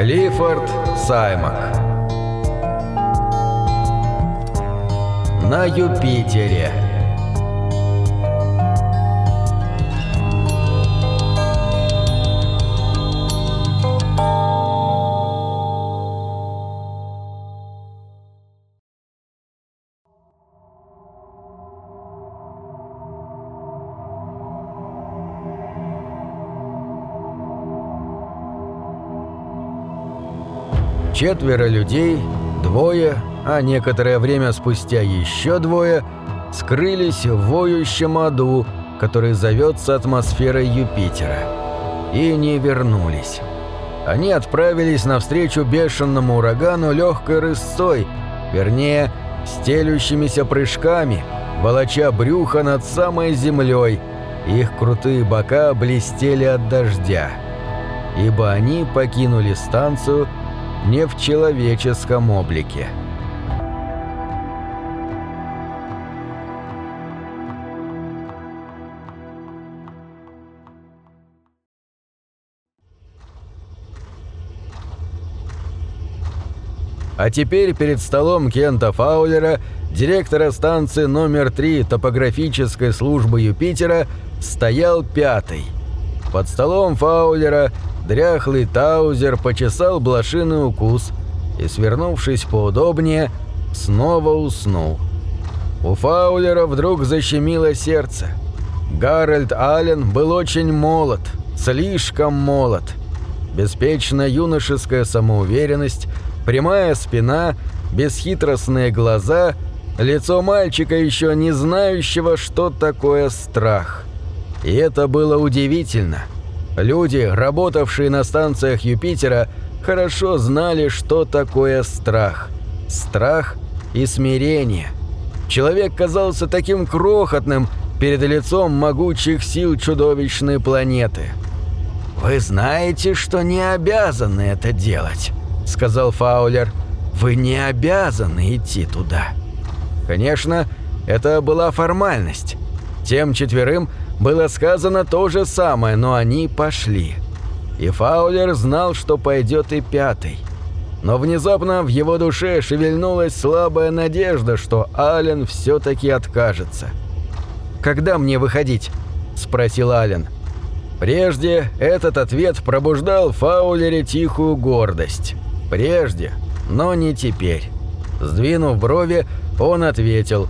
Клиффорд Саймак. На Юпитере Четверо людей, двое, а некоторое время спустя еще двое, скрылись в воющем аду, который зовется атмосферой Юпитера, и не вернулись. Они отправились навстречу бешеному урагану легкой рысцой, вернее, стелющимися прыжками, волоча брюхо над самой землей, их крутые бока блестели от дождя. Ибо они покинули станцию не в человеческом облике. А теперь перед столом Кента Фаулера, директора станции номер 3 топографической службы Юпитера, стоял пятый. Под столом Фаулера дряхлый Таузер почесал блошиный укус и, свернувшись поудобнее, снова уснул. У Фаулера вдруг защемило сердце. Гарольд Аллен был очень молод, слишком молод. Беспечная юношеская самоуверенность, прямая спина, бесхитростные глаза, лицо мальчика, еще не знающего, что такое страх. И это было удивительно – Люди, работавшие на станциях Юпитера, хорошо знали, что такое страх. Страх и смирение. Человек казался таким крохотным перед лицом могучих сил чудовищной планеты. «Вы знаете, что не обязаны это делать», — сказал Фаулер. «Вы не обязаны идти туда». Конечно, это была формальность. Тем четверым было сказано то же самое, но они пошли. И Фаулер знал, что пойдет и пятый. Но внезапно в его душе шевельнулась слабая надежда, что Ален все-таки откажется. «Когда мне выходить?» – спросил Ален. Прежде этот ответ пробуждал Фаулере тихую гордость. Прежде, но не теперь. Сдвинув брови, он ответил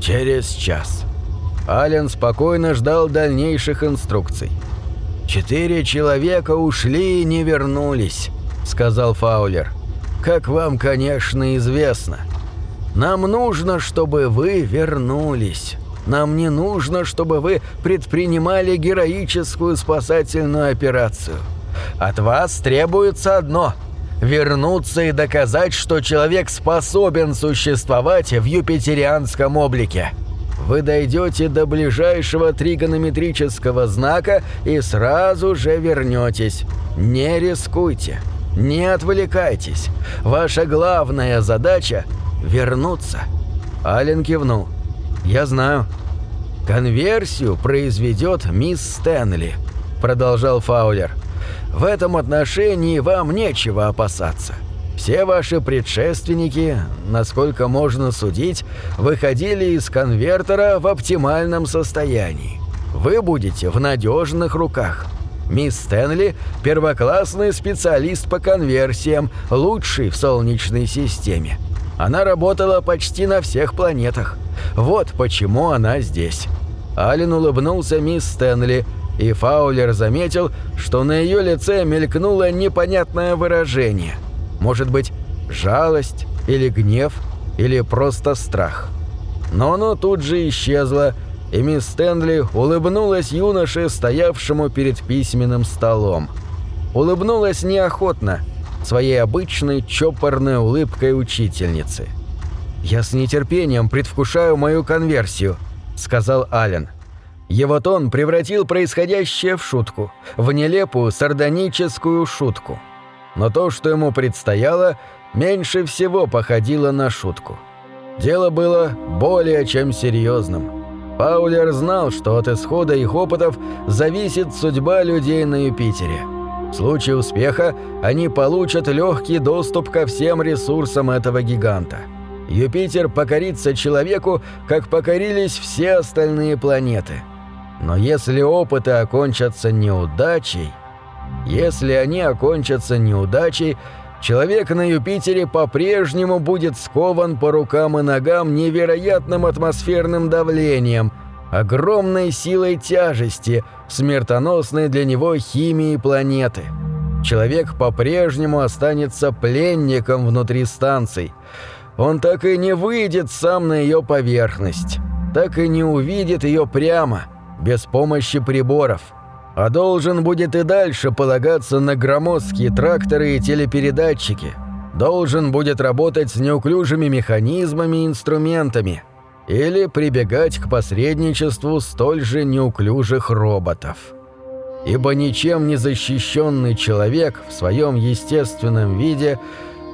«Через час». Ален спокойно ждал дальнейших инструкций. «Четыре человека ушли и не вернулись», — сказал Фаулер. «Как вам, конечно, известно. Нам нужно, чтобы вы вернулись. Нам не нужно, чтобы вы предпринимали героическую спасательную операцию. От вас требуется одно — вернуться и доказать, что человек способен существовать в юпитерианском облике». Вы дойдете до ближайшего тригонометрического знака и сразу же вернетесь. Не рискуйте. Не отвлекайтесь. Ваша главная задача — вернуться. Ален кивнул. «Я знаю». «Конверсию произведет мисс Стэнли», — продолжал Фаулер. «В этом отношении вам нечего опасаться. Все ваши предшественники, насколько можно судить, выходили из конвертера в оптимальном состоянии. Вы будете в надежных руках. Мисс Стэнли – первоклассный специалист по конверсиям, лучший в Солнечной системе. Она работала почти на всех планетах. Вот почему она здесь. Ален улыбнулся мисс Стэнли, и Фаулер заметил, что на ее лице мелькнуло непонятное выражение – может быть, жалость или гнев, или просто страх. Но оно тут же исчезло, и мисс Стэнли улыбнулась юноше, стоявшему перед письменным столом. Улыбнулась неохотно, своей обычной чопорной улыбкой учительницы. «Я с нетерпением предвкушаю мою конверсию», — сказал Ален. Его тон превратил происходящее в шутку, в нелепую сардоническую шутку но то, что ему предстояло, меньше всего походило на шутку. Дело было более чем серьезным. Паулер знал, что от исхода их опытов зависит судьба людей на Юпитере. В случае успеха они получат легкий доступ ко всем ресурсам этого гиганта. Юпитер покорится человеку, как покорились все остальные планеты. Но если опыты окончатся неудачей, если они окончатся неудачей, человек на Юпитере по-прежнему будет скован по рукам и ногам невероятным атмосферным давлением, огромной силой тяжести, смертоносной для него химией планеты. Человек по-прежнему останется пленником внутри станций – он так и не выйдет сам на ее поверхность, так и не увидит ее прямо, без помощи приборов, а должен будет и дальше полагаться на громоздкие тракторы и телепередатчики, должен будет работать с неуклюжими механизмами и инструментами или прибегать к посредничеству столь же неуклюжих роботов. Ибо ничем не защищенный человек в своем естественном виде –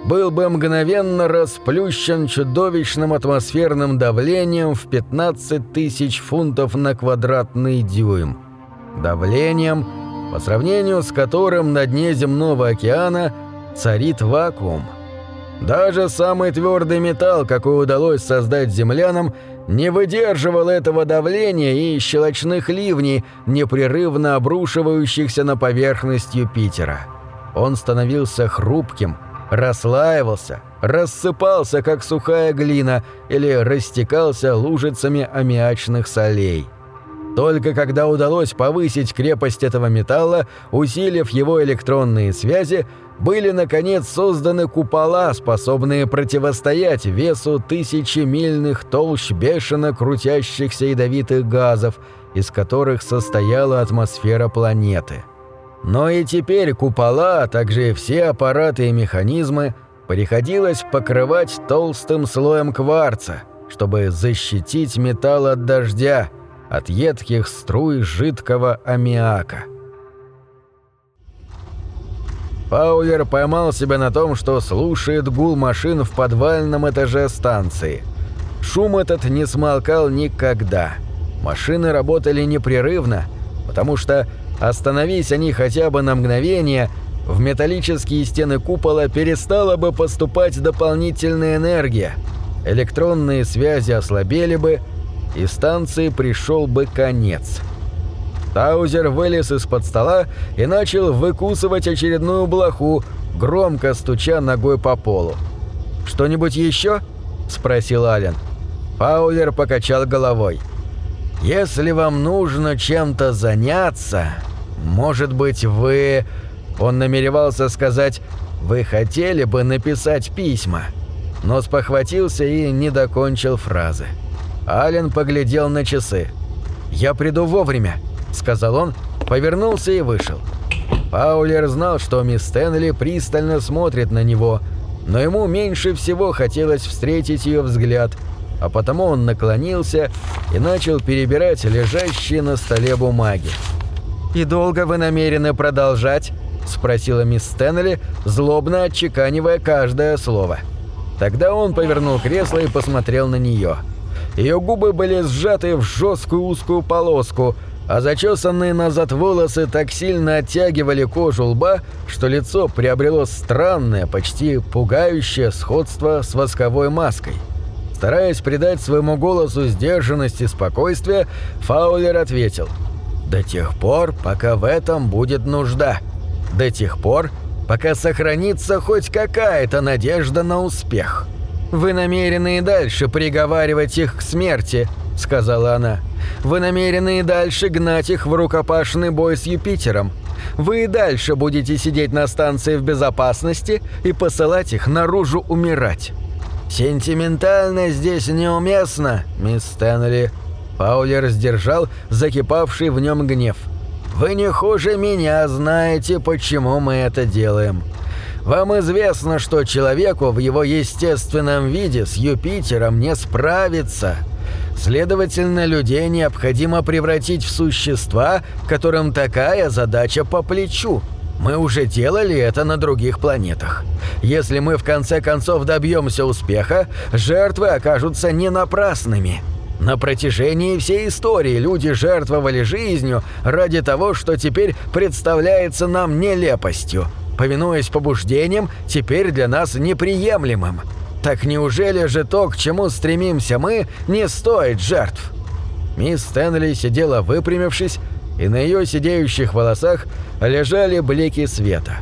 был бы мгновенно расплющен чудовищным атмосферным давлением в 15 тысяч фунтов на квадратный дюйм. Давлением, по сравнению с которым на дне земного океана царит вакуум. Даже самый твердый металл, какой удалось создать землянам, не выдерживал этого давления и щелочных ливней, непрерывно обрушивающихся на поверхность Юпитера. Он становился хрупким – расслаивался, рассыпался, как сухая глина, или растекался лужицами аммиачных солей. Только когда удалось повысить крепость этого металла, усилив его электронные связи, были наконец созданы купола, способные противостоять весу тысячи мильных толщ бешено крутящихся ядовитых газов, из которых состояла атмосфера планеты. Но и теперь купола, а также все аппараты и механизмы приходилось покрывать толстым слоем кварца, чтобы защитить металл от дождя, от едких струй жидкого аммиака. Паулер поймал себя на том, что слушает гул машин в подвальном этаже станции. Шум этот не смолкал никогда. Машины работали непрерывно, потому что Остановись они хотя бы на мгновение, в металлические стены купола перестала бы поступать дополнительная энергия, электронные связи ослабели бы, и станции пришел бы конец. Таузер вылез из-под стола и начал выкусывать очередную блоху, громко стуча ногой по полу. «Что-нибудь еще?» – спросил Ален. Паулер покачал головой. «Если вам нужно чем-то заняться, может быть, вы...» Он намеревался сказать «Вы хотели бы написать письма?» Но спохватился и не докончил фразы. Ален поглядел на часы. «Я приду вовремя», — сказал он, повернулся и вышел. Паулер знал, что мисс Стэнли пристально смотрит на него, но ему меньше всего хотелось встретить ее взгляд, а потому он наклонился и начал перебирать лежащие на столе бумаги. «И долго вы намерены продолжать?» – спросила мисс Стэнли, злобно отчеканивая каждое слово. Тогда он повернул кресло и посмотрел на нее. Ее губы были сжаты в жесткую узкую полоску, а зачесанные назад волосы так сильно оттягивали кожу лба, что лицо приобрело странное, почти пугающее сходство с восковой маской. Стараясь придать своему голосу сдержанность и спокойствие, Фаулер ответил – до тех пор, пока в этом будет нужда. До тех пор, пока сохранится хоть какая-то надежда на успех. «Вы намерены и дальше приговаривать их к смерти», — сказала она. «Вы намерены и дальше гнать их в рукопашный бой с Юпитером. Вы и дальше будете сидеть на станции в безопасности и посылать их наружу умирать». «Сентиментально здесь неуместно, мисс Стэнли», Паулер сдержал закипавший в нем гнев. «Вы не хуже меня знаете, почему мы это делаем. Вам известно, что человеку в его естественном виде с Юпитером не справиться. Следовательно, людей необходимо превратить в существа, которым такая задача по плечу. Мы уже делали это на других планетах. Если мы в конце концов добьемся успеха, жертвы окажутся не напрасными». На протяжении всей истории люди жертвовали жизнью ради того, что теперь представляется нам нелепостью, повинуясь побуждениям, теперь для нас неприемлемым. Так неужели же то, к чему стремимся мы, не стоит жертв? Мисс Стэнли сидела выпрямившись, и на ее сидеющих волосах лежали блики света.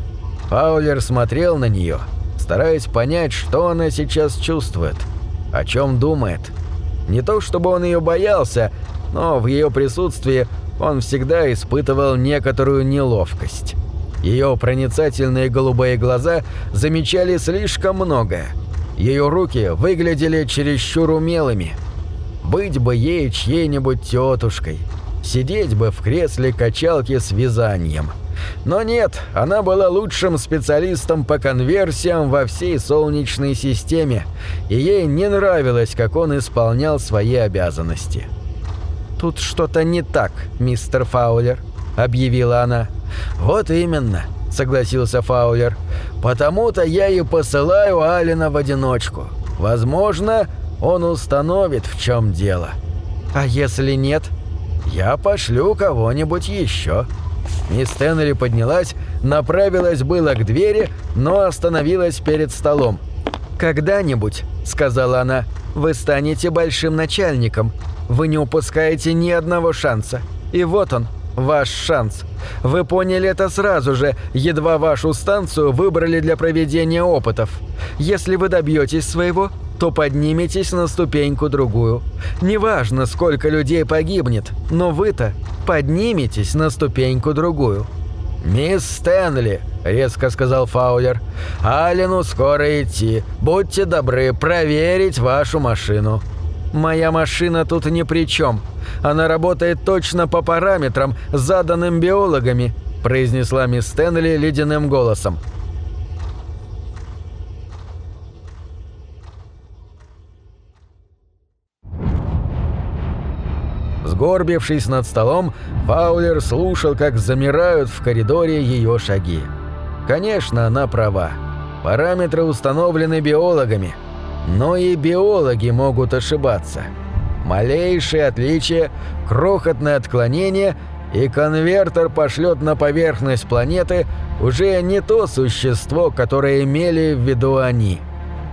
Фаулер смотрел на нее, стараясь понять, что она сейчас чувствует, о чем думает – не то чтобы он ее боялся, но в ее присутствии он всегда испытывал некоторую неловкость. Ее проницательные голубые глаза замечали слишком многое. Ее руки выглядели чересчур умелыми. Быть бы ей чьей-нибудь тетушкой. Сидеть бы в кресле качалки с вязанием – но нет, она была лучшим специалистом по конверсиям во всей Солнечной системе, и ей не нравилось, как он исполнял свои обязанности. «Тут что-то не так, мистер Фаулер», — объявила она. «Вот именно», — согласился Фаулер. «Потому-то я и посылаю Алина в одиночку. Возможно, он установит, в чем дело. А если нет, я пошлю кого-нибудь еще». Мисс Теннери поднялась, направилась было к двери, но остановилась перед столом. «Когда-нибудь», — сказала она, — «вы станете большим начальником. Вы не упускаете ни одного шанса. И вот он, ваш шанс. Вы поняли это сразу же, едва вашу станцию выбрали для проведения опытов. Если вы добьетесь своего, то подниметесь на ступеньку другую. Неважно, сколько людей погибнет, но вы-то подниметесь на ступеньку другую. «Мисс Стэнли», — резко сказал Фаулер, — «Алину скоро идти. Будьте добры проверить вашу машину». «Моя машина тут ни при чем. Она работает точно по параметрам, заданным биологами», — произнесла мисс Стэнли ледяным голосом. Сгорбившись над столом, Фаулер слушал, как замирают в коридоре ее шаги. Конечно, она права. Параметры установлены биологами. Но и биологи могут ошибаться. Малейшее отличие, крохотное отклонение, и конвертер пошлет на поверхность планеты уже не то существо, которое имели в виду они.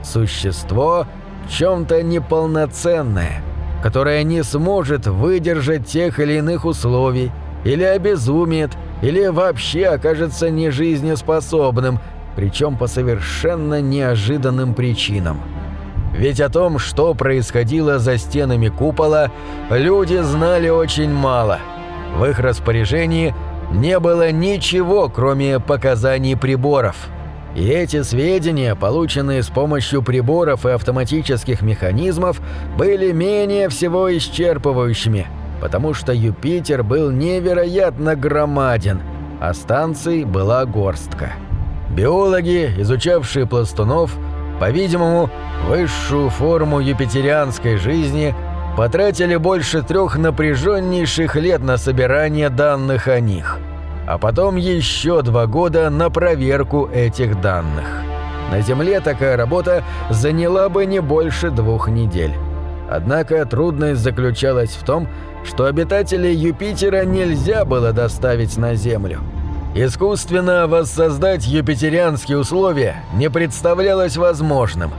Существо в чем-то неполноценное – которое не сможет выдержать тех или иных условий, или обезумеет, или вообще окажется нежизнеспособным, причем по совершенно неожиданным причинам. Ведь о том, что происходило за стенами купола, люди знали очень мало. В их распоряжении не было ничего, кроме показаний приборов – и эти сведения, полученные с помощью приборов и автоматических механизмов, были менее всего исчерпывающими, потому что Юпитер был невероятно громаден, а станций была горстка. Биологи, изучавшие пластунов, по-видимому, высшую форму юпитерианской жизни, потратили больше трех напряженнейших лет на собирание данных о них – а потом еще два года на проверку этих данных. На Земле такая работа заняла бы не больше двух недель. Однако трудность заключалась в том, что обитателей Юпитера нельзя было доставить на Землю. Искусственно воссоздать юпитерианские условия не представлялось возможным,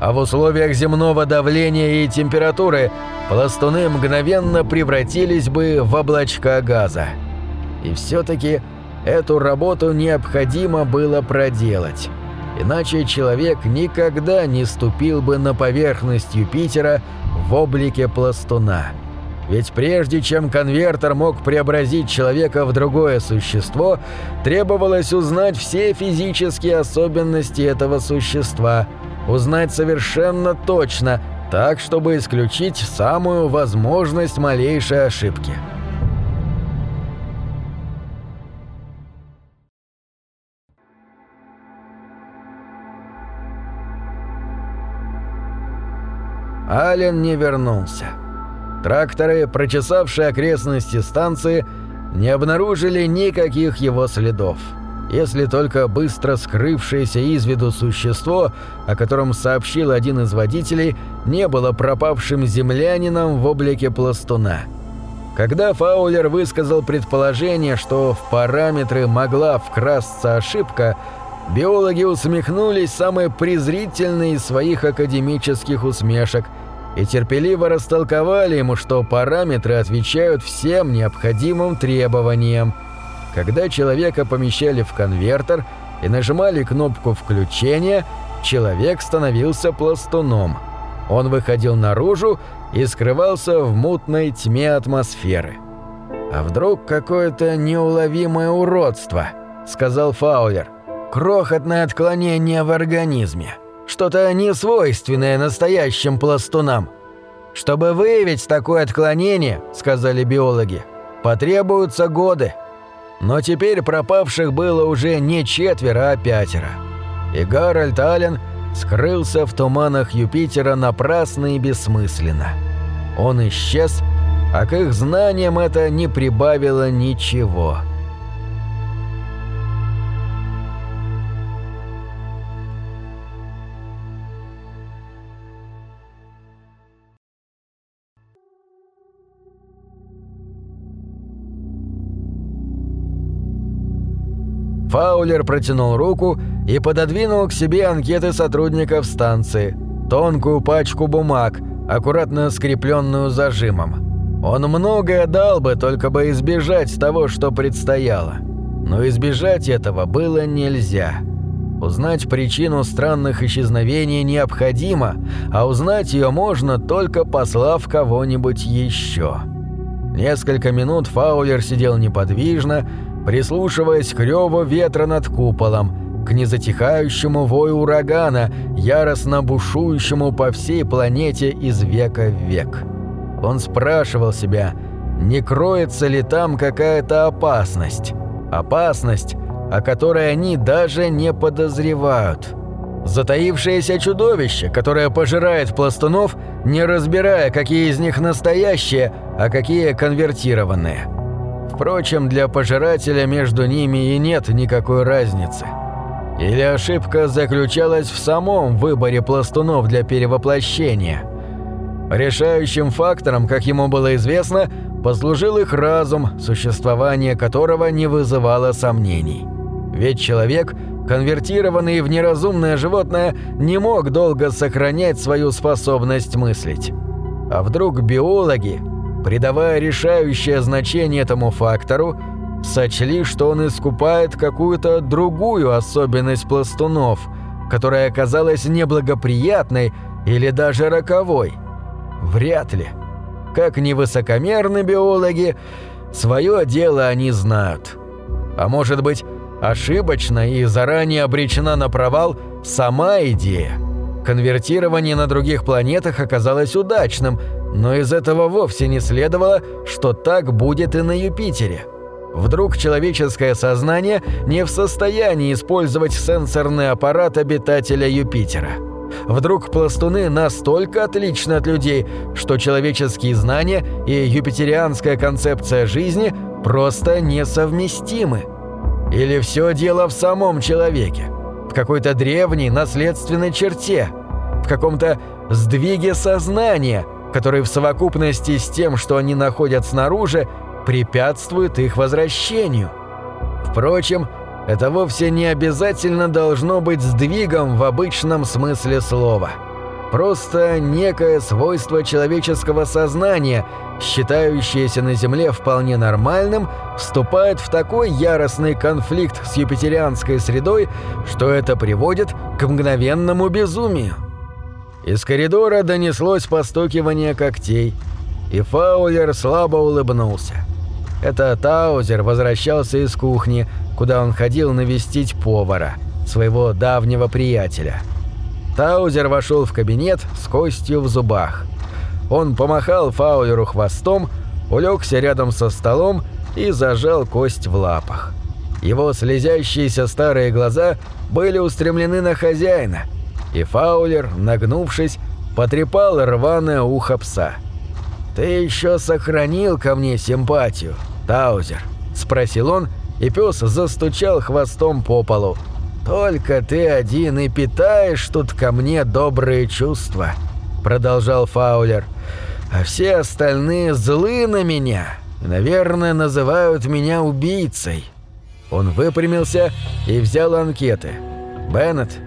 а в условиях земного давления и температуры пластуны мгновенно превратились бы в облачка газа. И все-таки эту работу необходимо было проделать. Иначе человек никогда не ступил бы на поверхность Юпитера в облике пластуна. Ведь прежде чем конвертер мог преобразить человека в другое существо, требовалось узнать все физические особенности этого существа, узнать совершенно точно, так, чтобы исключить самую возможность малейшей ошибки. Ален не вернулся. Тракторы, прочесавшие окрестности станции, не обнаружили никаких его следов. если только быстро скрывшееся из виду существо, о котором сообщил один из водителей, не было пропавшим землянином в облике пластуна. Когда Фаулер высказал предположение, что в параметры могла вкрасться ошибка, биологи усмехнулись самой презрительной из своих академических усмешек и терпеливо растолковали ему, что параметры отвечают всем необходимым требованиям – когда человека помещали в конвертер и нажимали кнопку включения, человек становился пластуном. Он выходил наружу и скрывался в мутной тьме атмосферы. «А вдруг какое-то неуловимое уродство?» – сказал Фаулер. «Крохотное отклонение в организме. Что-то несвойственное настоящим пластунам. Чтобы выявить такое отклонение, – сказали биологи, – потребуются годы». Но теперь пропавших было уже не четверо, а пятеро. И Гарольд Аллен скрылся в туманах Юпитера напрасно и бессмысленно. Он исчез, а к их знаниям это не прибавило ничего. Фаулер протянул руку и пододвинул к себе анкеты сотрудников станции, тонкую пачку бумаг, аккуратно скрепленную зажимом. Он многое дал бы, только бы избежать того, что предстояло. Но избежать этого было нельзя. Узнать причину странных исчезновений необходимо, а узнать ее можно, только послав кого-нибудь еще. Несколько минут Фаулер сидел неподвижно, прислушиваясь к реву ветра над куполом, к незатихающему вою урагана, яростно бушующему по всей планете из века в век. Он спрашивал себя, не кроется ли там какая-то опасность. Опасность, о которой они даже не подозревают. Затаившееся чудовище, которое пожирает пластунов, не разбирая, какие из них настоящие, а какие конвертированные. Впрочем, для пожирателя между ними и нет никакой разницы. Или ошибка заключалась в самом выборе пластунов для перевоплощения. Решающим фактором, как ему было известно, послужил их разум, существование которого не вызывало сомнений. Ведь человек, конвертированный в неразумное животное, не мог долго сохранять свою способность мыслить. А вдруг биологи, придавая решающее значение этому фактору, сочли, что он искупает какую-то другую особенность пластунов, которая оказалась неблагоприятной или даже роковой. Вряд ли. Как невысокомерны биологи, свое дело они знают. А может быть, ошибочно и заранее обречена на провал сама идея. Конвертирование на других планетах оказалось удачным – но из этого вовсе не следовало, что так будет и на Юпитере. Вдруг человеческое сознание не в состоянии использовать сенсорный аппарат обитателя Юпитера. Вдруг пластуны настолько отличны от людей, что человеческие знания и юпитерианская концепция жизни просто несовместимы. Или все дело в самом человеке, в какой-то древней наследственной черте, в каком-то сдвиге сознания – который в совокупности с тем, что они находят снаружи, препятствует их возвращению. Впрочем, это вовсе не обязательно должно быть сдвигом в обычном смысле слова. Просто некое свойство человеческого сознания, считающееся на Земле вполне нормальным, вступает в такой яростный конфликт с юпитерианской средой, что это приводит к мгновенному безумию. Из коридора донеслось постукивание когтей, и Фаулер слабо улыбнулся. Это Таузер возвращался из кухни, куда он ходил навестить повара, своего давнего приятеля. Таузер вошел в кабинет с костью в зубах. Он помахал Фаулеру хвостом, улегся рядом со столом и зажал кость в лапах. Его слезящиеся старые глаза были устремлены на хозяина – и Фаулер, нагнувшись, потрепал рваное ухо пса. «Ты еще сохранил ко мне симпатию, Таузер?» – спросил он и пес застучал хвостом по полу. «Только ты один и питаешь тут ко мне добрые чувства», — продолжал Фаулер. «А все остальные злы на меня наверное, называют меня убийцей». Он выпрямился и взял анкеты. «Беннет?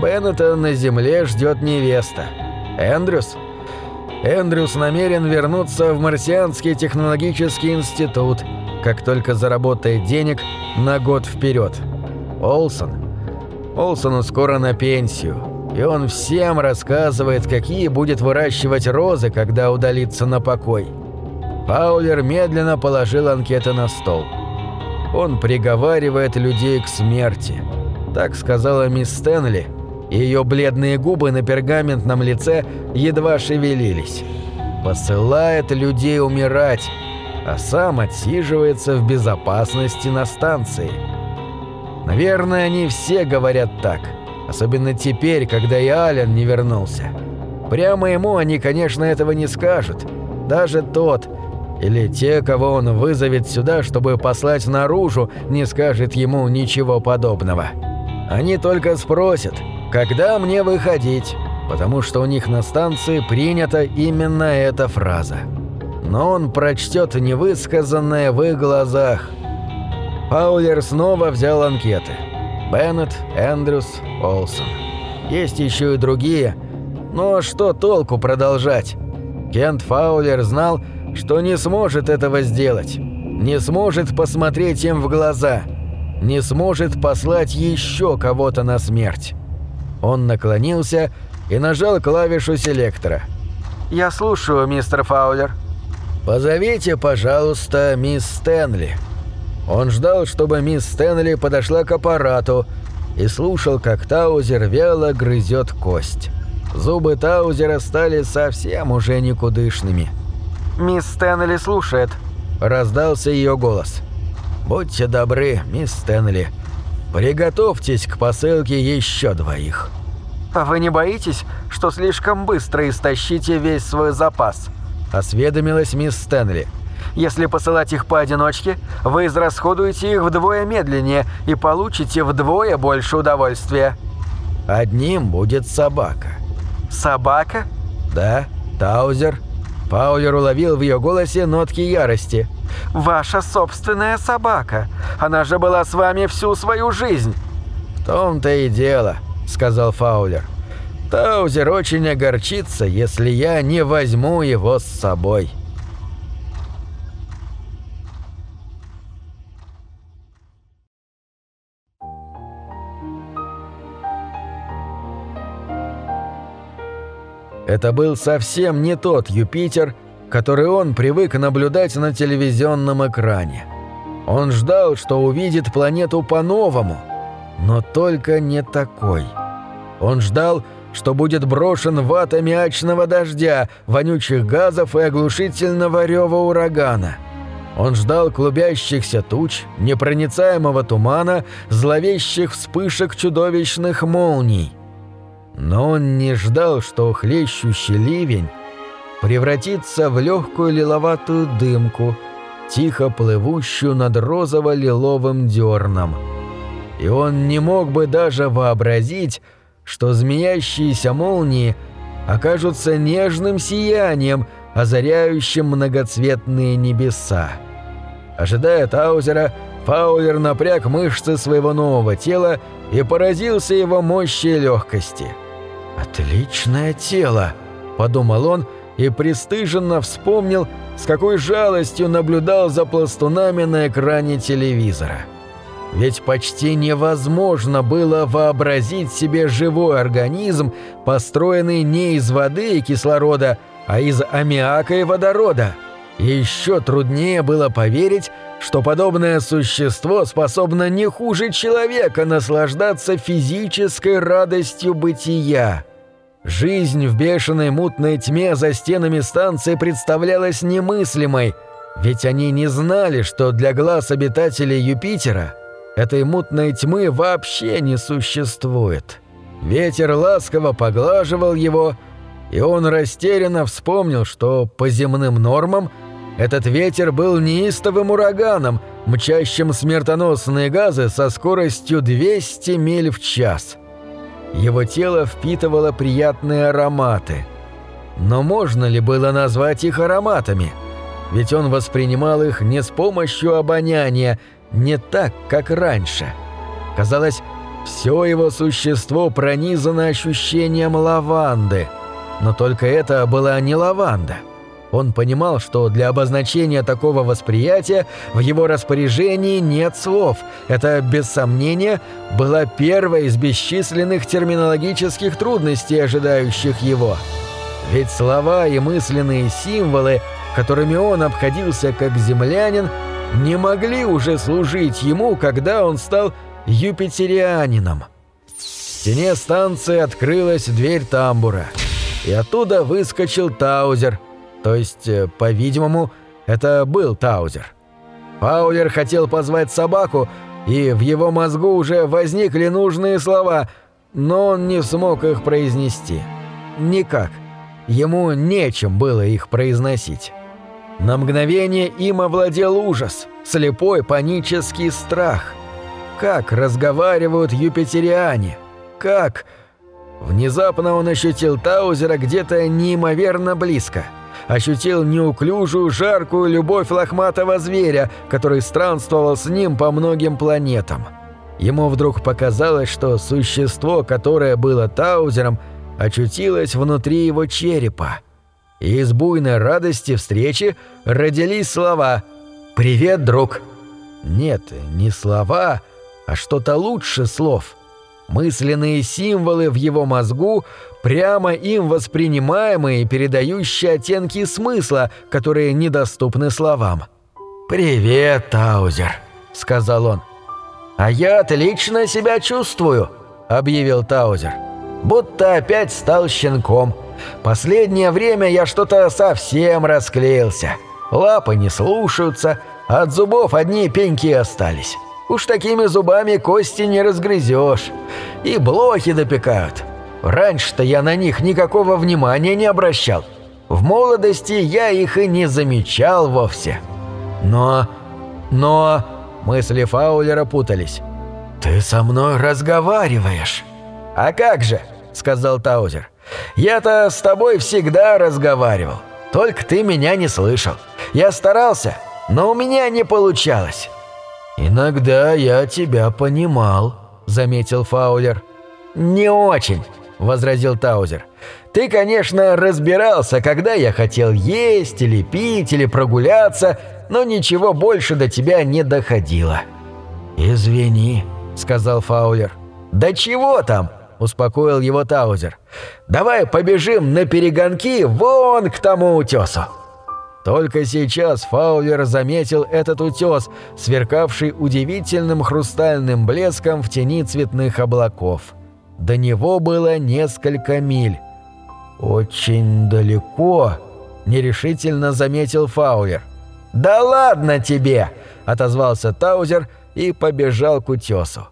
Беннета на земле ждет невеста. Эндрюс?» Эндрюс намерен вернуться в Марсианский технологический институт, как только заработает денег на год вперед. Олсон. Олсону скоро на пенсию, и он всем рассказывает, какие будет выращивать розы, когда удалится на покой. Паулер медленно положил анкеты на стол. Он приговаривает людей к смерти. Так сказала мисс Стэнли – ее бледные губы на пергаментном лице едва шевелились. Посылает людей умирать, а сам отсиживается в безопасности на станции. Наверное, они все говорят так, особенно теперь, когда и Ален не вернулся. Прямо ему они, конечно, этого не скажут. Даже тот, или те, кого он вызовет сюда, чтобы послать наружу, не скажет ему ничего подобного. Они только спросят – «Когда мне выходить?» потому что у них на станции принята именно эта фраза. Но он прочтет невысказанное в их глазах. Паулер снова взял анкеты. Беннет, Эндрюс, Олсон. Есть еще и другие. Но что толку продолжать? Кент Фаулер знал, что не сможет этого сделать. Не сможет посмотреть им в глаза. Не сможет послать еще кого-то на смерть. Он наклонился и нажал клавишу селектора. «Я слушаю, мистер Фаулер». «Позовите, пожалуйста, мисс Стэнли». Он ждал, чтобы мисс Стэнли подошла к аппарату и слушал, как Таузер вяло грызет кость. Зубы Таузера стали совсем уже никудышными. «Мисс Стэнли слушает», — раздался ее голос. «Будьте добры, мисс Стэнли. Приготовьтесь к посылке еще двоих. А вы не боитесь, что слишком быстро истощите весь свой запас? Осведомилась мисс Стэнли. Если посылать их поодиночке, вы израсходуете их вдвое медленнее и получите вдвое больше удовольствия. Одним будет собака. Собака? Да, Таузер. Паулер уловил в ее голосе нотки ярости. «Ваша собственная собака. Она же была с вами всю свою жизнь». «В том-то и дело», — сказал Фаулер. «Таузер очень огорчится, если я не возьму его с собой». Это был совсем не тот Юпитер, который он привык наблюдать на телевизионном экране. Он ждал, что увидит планету по-новому, но только не такой. Он ждал, что будет брошен в ад аммиачного дождя, вонючих газов и оглушительного рева урагана. Он ждал клубящихся туч, непроницаемого тумана, зловещих вспышек чудовищных молний. Но он не ждал, что хлещущий ливень превратится в легкую лиловатую дымку, тихо плывущую над розово-лиловым дерном. И он не мог бы даже вообразить, что змеящиеся молнии окажутся нежным сиянием, озаряющим многоцветные небеса. Ожидая Таузера, Фаулер напряг мышцы своего нового тела и поразился его мощи и легкости. «Отличное тело!» – подумал он – и пристыженно вспомнил, с какой жалостью наблюдал за пластунами на экране телевизора. Ведь почти невозможно было вообразить себе живой организм, построенный не из воды и кислорода, а из аммиака и водорода. И еще труднее было поверить, что подобное существо способно не хуже человека наслаждаться физической радостью бытия. Жизнь в бешеной мутной тьме за стенами станции представлялась немыслимой, ведь они не знали, что для глаз обитателей Юпитера этой мутной тьмы вообще не существует. Ветер ласково поглаживал его, и он растерянно вспомнил, что по земным нормам этот ветер был неистовым ураганом, мчащим смертоносные газы со скоростью 200 миль в час. Его тело впитывало приятные ароматы. Но можно ли было назвать их ароматами? Ведь он воспринимал их не с помощью обоняния, не так, как раньше. Казалось, все его существо пронизано ощущением лаванды. Но только это была не лаванда. Он понимал, что для обозначения такого восприятия в его распоряжении нет слов. Это, без сомнения, была первая из бесчисленных терминологических трудностей, ожидающих его. Ведь слова и мысленные символы, которыми он обходился как землянин, не могли уже служить ему, когда он стал юпитерианином. В стене станции открылась дверь тамбура, и оттуда выскочил Таузер – то есть, э, по-видимому, это был Таузер. Паулер хотел позвать собаку, и в его мозгу уже возникли нужные слова, но он не смог их произнести. Никак. Ему нечем было их произносить. На мгновение им овладел ужас, слепой панический страх. Как разговаривают юпитериане? Как? Внезапно он ощутил Таузера где-то неимоверно близко – ощутил неуклюжую, жаркую любовь лохматого зверя, который странствовал с ним по многим планетам. Ему вдруг показалось, что существо, которое было Таузером, очутилось внутри его черепа. И из буйной радости встречи родились слова «Привет, друг!» Нет, не слова, а что-то лучше слов. Мысленные символы в его мозгу прямо им воспринимаемые, передающие оттенки смысла, которые недоступны словам. «Привет, Таузер», — сказал он. «А я отлично себя чувствую», — объявил Таузер. «Будто опять стал щенком. Последнее время я что-то совсем расклеился. Лапы не слушаются, от зубов одни пеньки остались. Уж такими зубами кости не разгрызешь. И блохи допекают. Раньше-то я на них никакого внимания не обращал. В молодости я их и не замечал вовсе. Но... но... Мысли Фаулера путались. «Ты со мной разговариваешь». «А как же?» — сказал Таузер. «Я-то с тобой всегда разговаривал. Только ты меня не слышал. Я старался, но у меня не получалось». «Иногда я тебя понимал», — заметил Фаулер. «Не очень», — возразил Таузер. «Ты, конечно, разбирался, когда я хотел есть или пить или прогуляться, но ничего больше до тебя не доходило». «Извини», — сказал Фаулер. «Да чего там?» — успокоил его Таузер. «Давай побежим на перегонки вон к тому утесу». Только сейчас Фаулер заметил этот утес, сверкавший удивительным хрустальным блеском в тени цветных облаков. До него было несколько миль. «Очень далеко», — нерешительно заметил Фаулер. «Да ладно тебе!» — отозвался Таузер и побежал к утесу.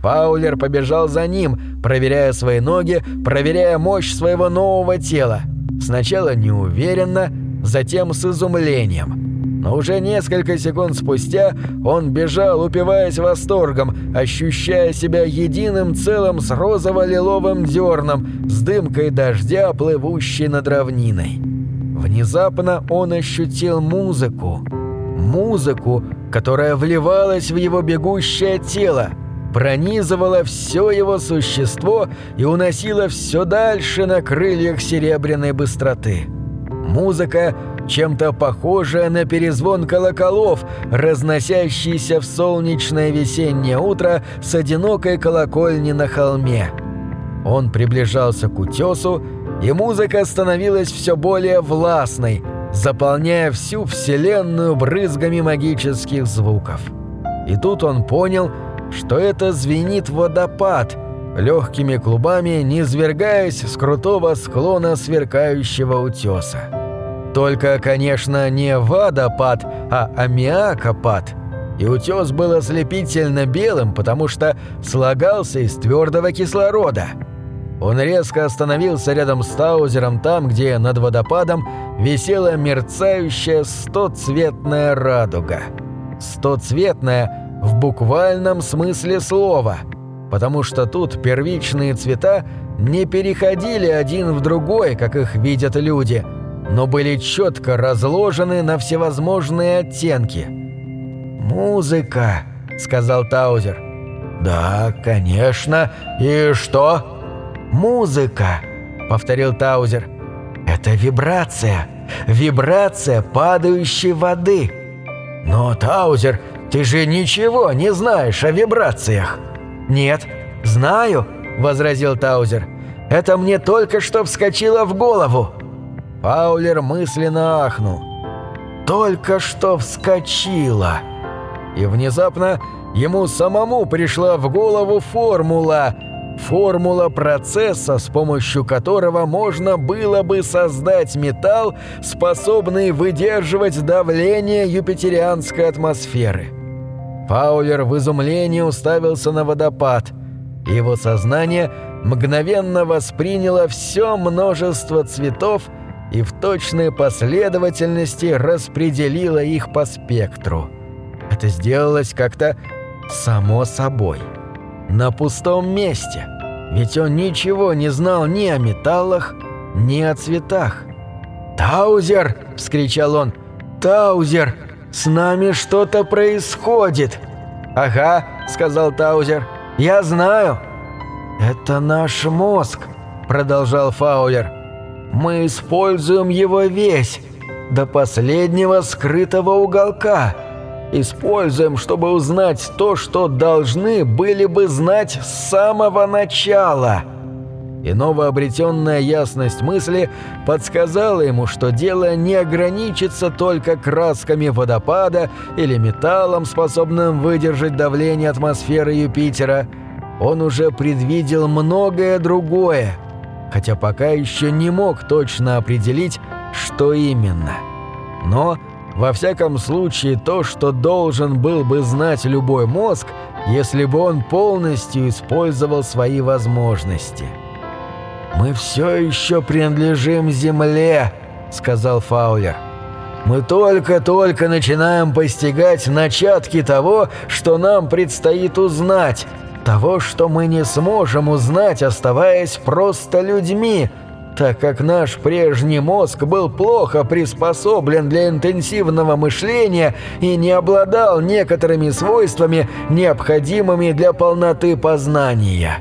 Фаулер побежал за ним, проверяя свои ноги, проверяя мощь своего нового тела. Сначала неуверенно, затем с изумлением. Но уже несколько секунд спустя он бежал, упиваясь восторгом, ощущая себя единым целым с розово-лиловым дерном, с дымкой дождя, плывущей над равниной. Внезапно он ощутил музыку. Музыку, которая вливалась в его бегущее тело, пронизывала все его существо и уносила все дальше на крыльях серебряной быстроты. Музыка — чем-то похожее на перезвон колоколов, разносящийся в солнечное весеннее утро с одинокой колокольни на холме. Он приближался к утесу, и музыка становилась все более властной, заполняя всю вселенную брызгами магических звуков. И тут он понял, что это звенит водопад, легкими клубами низвергаясь с крутого склона сверкающего утеса. Только, конечно, не водопад, а аммиакопад. И утес был ослепительно белым, потому что слагался из твердого кислорода. Он резко остановился рядом с Таузером там, где над водопадом висела мерцающая стоцветная радуга. стоцветная в буквальном смысле слова, потому что тут первичные цвета не переходили один в другой, как их видят люди, но были четко разложены на всевозможные оттенки. «Музыка», — сказал Таузер. «Да, конечно. И что?» «Музыка», — повторил Таузер. «Это вибрация. Вибрация падающей воды». «Но, Таузер, ты же ничего не знаешь о вибрациях». «Нет, знаю», — возразил Таузер. «Это мне только что вскочило в голову». Паулер мысленно ахнул. «Только что вскочило!» И внезапно ему самому пришла в голову формула — формула процесса, с помощью которого можно было бы создать металл, способный выдерживать давление юпитерианской атмосферы. Паулер в изумлении уставился на водопад. Его сознание мгновенно восприняло все множество цветов и в точной последовательности распределило их по спектру. Это сделалось как-то само собой на пустом месте, ведь он ничего не знал ни о металлах, ни о цветах. «Таузер!» – вскричал он. «Таузер! С нами что-то происходит!» «Ага», – сказал Таузер. «Я знаю!» «Это наш мозг», – продолжал Фаулер. «Мы используем его весь, до последнего скрытого уголка» используем, чтобы узнать то, что должны были бы знать с самого начала». И новообретенная ясность мысли подсказала ему, что дело не ограничится только красками водопада или металлом, способным выдержать давление атмосферы Юпитера. Он уже предвидел многое другое, хотя пока еще не мог точно определить, что именно. Но во всяком случае, то, что должен был бы знать любой мозг, если бы он полностью использовал свои возможности. «Мы все еще принадлежим Земле», — сказал Фаулер. «Мы только-только начинаем постигать начатки того, что нам предстоит узнать, того, что мы не сможем узнать, оставаясь просто людьми, так как наш прежний мозг был плохо приспособлен для интенсивного мышления и не обладал некоторыми свойствами, необходимыми для полноты познания.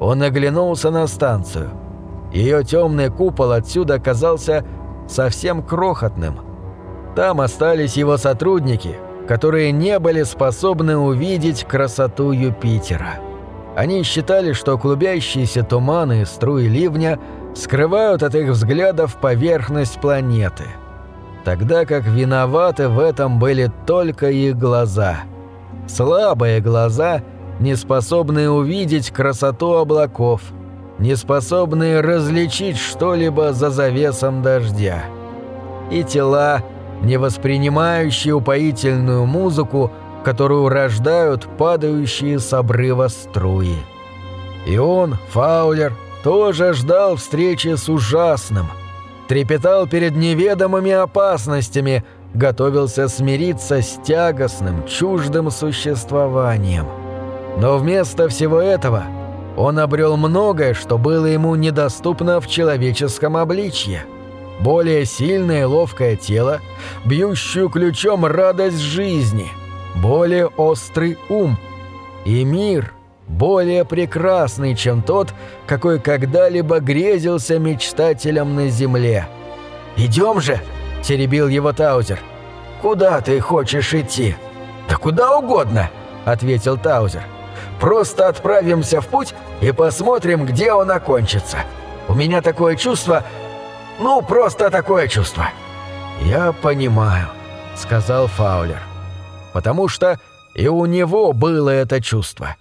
Он оглянулся на станцию. Ее темный купол отсюда оказался совсем крохотным. Там остались его сотрудники, которые не были способны увидеть красоту Юпитера. Они считали, что клубящиеся туманы и струи ливня скрывают от их взглядов поверхность планеты. Тогда как виноваты в этом были только их глаза. Слабые глаза, не способные увидеть красоту облаков, не способные различить что-либо за завесом дождя. И тела, не воспринимающие упоительную музыку, которую рождают падающие с обрыва струи. И он, Фаулер, тоже ждал встречи с ужасным, трепетал перед неведомыми опасностями, готовился смириться с тягостным, чуждым существованием. Но вместо всего этого он обрел многое, что было ему недоступно в человеческом обличье. Более сильное ловкое тело, бьющую ключом радость жизни – более острый ум и мир более прекрасный, чем тот, какой когда-либо грезился мечтателем на земле. «Идем же!» – теребил его Таузер. «Куда ты хочешь идти?» «Да куда угодно!» – ответил Таузер. «Просто отправимся в путь и посмотрим, где он окончится. У меня такое чувство... Ну, просто такое чувство». «Я понимаю», — сказал Фаулер потому что и у него было это чувство.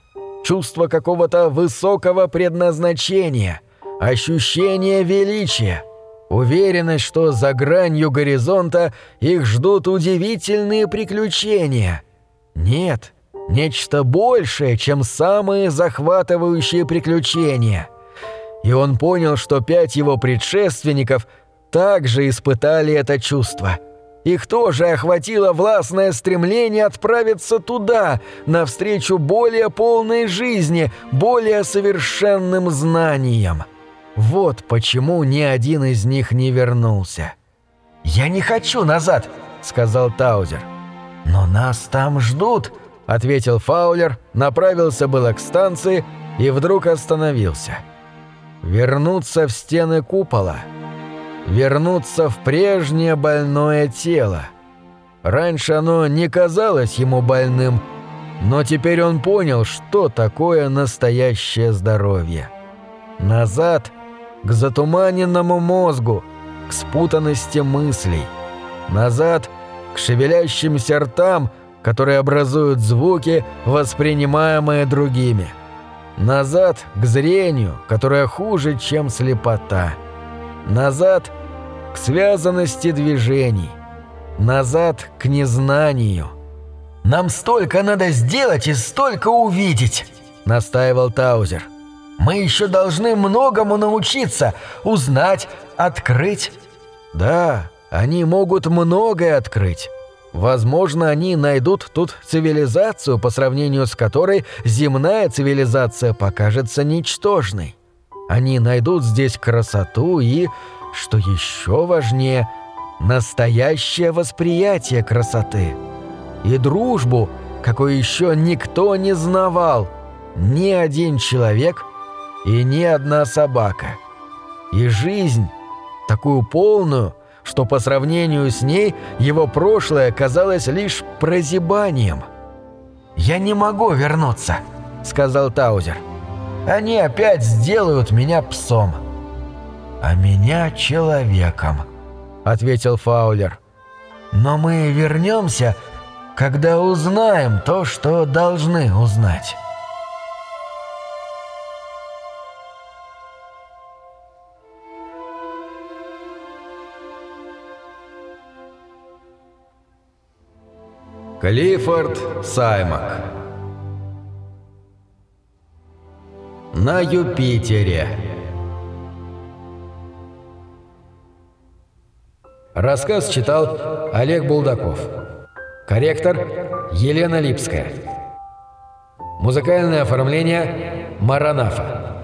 Чувство какого-то высокого предназначения, ощущение величия, уверенность, что за гранью горизонта их ждут удивительные приключения. Нет, нечто большее, чем самые захватывающие приключения. И он понял, что пять его предшественников также испытали это чувство – Их тоже охватило властное стремление отправиться туда, навстречу более полной жизни, более совершенным знаниям. Вот почему ни один из них не вернулся. «Я не хочу назад», — сказал Таузер. «Но нас там ждут», — ответил Фаулер, направился было к станции и вдруг остановился. «Вернуться в стены купола» вернуться в прежнее больное тело. Раньше оно не казалось ему больным, но теперь он понял, что такое настоящее здоровье. Назад к затуманенному мозгу, к спутанности мыслей. Назад к шевелящимся ртам, которые образуют звуки, воспринимаемые другими. Назад к зрению, которое хуже, чем слепота. Назад к связанности движений, назад к незнанию. «Нам столько надо сделать и столько увидеть», — настаивал Таузер. «Мы еще должны многому научиться, узнать, открыть». «Да, они могут многое открыть». Возможно, они найдут тут цивилизацию, по сравнению с которой земная цивилизация покажется ничтожной. Они найдут здесь красоту и что еще важнее, настоящее восприятие красоты. И дружбу, какой еще никто не знавал, ни один человек и ни одна собака. И жизнь, такую полную, что по сравнению с ней его прошлое казалось лишь прозябанием. «Я не могу вернуться», — сказал Таузер. «Они опять сделают меня псом» а меня человеком», — ответил Фаулер. «Но мы вернемся, когда узнаем то, что должны узнать». Клиффорд Саймак На Юпитере Рассказ читал Олег Булдаков. Корректор Елена Липская. Музыкальное оформление Маранафа.